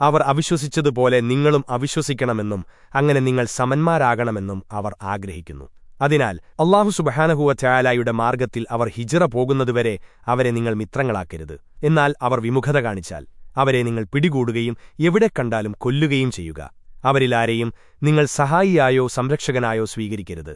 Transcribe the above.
അവർ അവിശ്വസിച്ചതുപോലെ നിങ്ങളും അവിശ്വസിക്കണമെന്നും അങ്ങനെ നിങ്ങൾ സമന്മാരാകണമെന്നും അവർ ആഗ്രഹിക്കുന്നു. അതിനാൽ അള്ളാഹു സുബഹാനഹുവ ചായാലായുടെ മാർഗത്തിൽ അവർ ഹിജറ പോകുന്നതുവരെ അവരെ നിങ്ങൾ മിത്രങ്ങളാക്കരുത്. എന്നാൽ അവർ വിമുഖത കാണിച്ചാൽ അവരെ നിങ്ങൾ പിടികൂടുകയും എവിടെ കണ്ടാലും കൊല്ലുകയും ചെയ്യുക. അവരിലാരെയും നിങ്ങൾ സഹായിയായോ സംരക്ഷകനായോ സ്വീകരിക്കരുത്.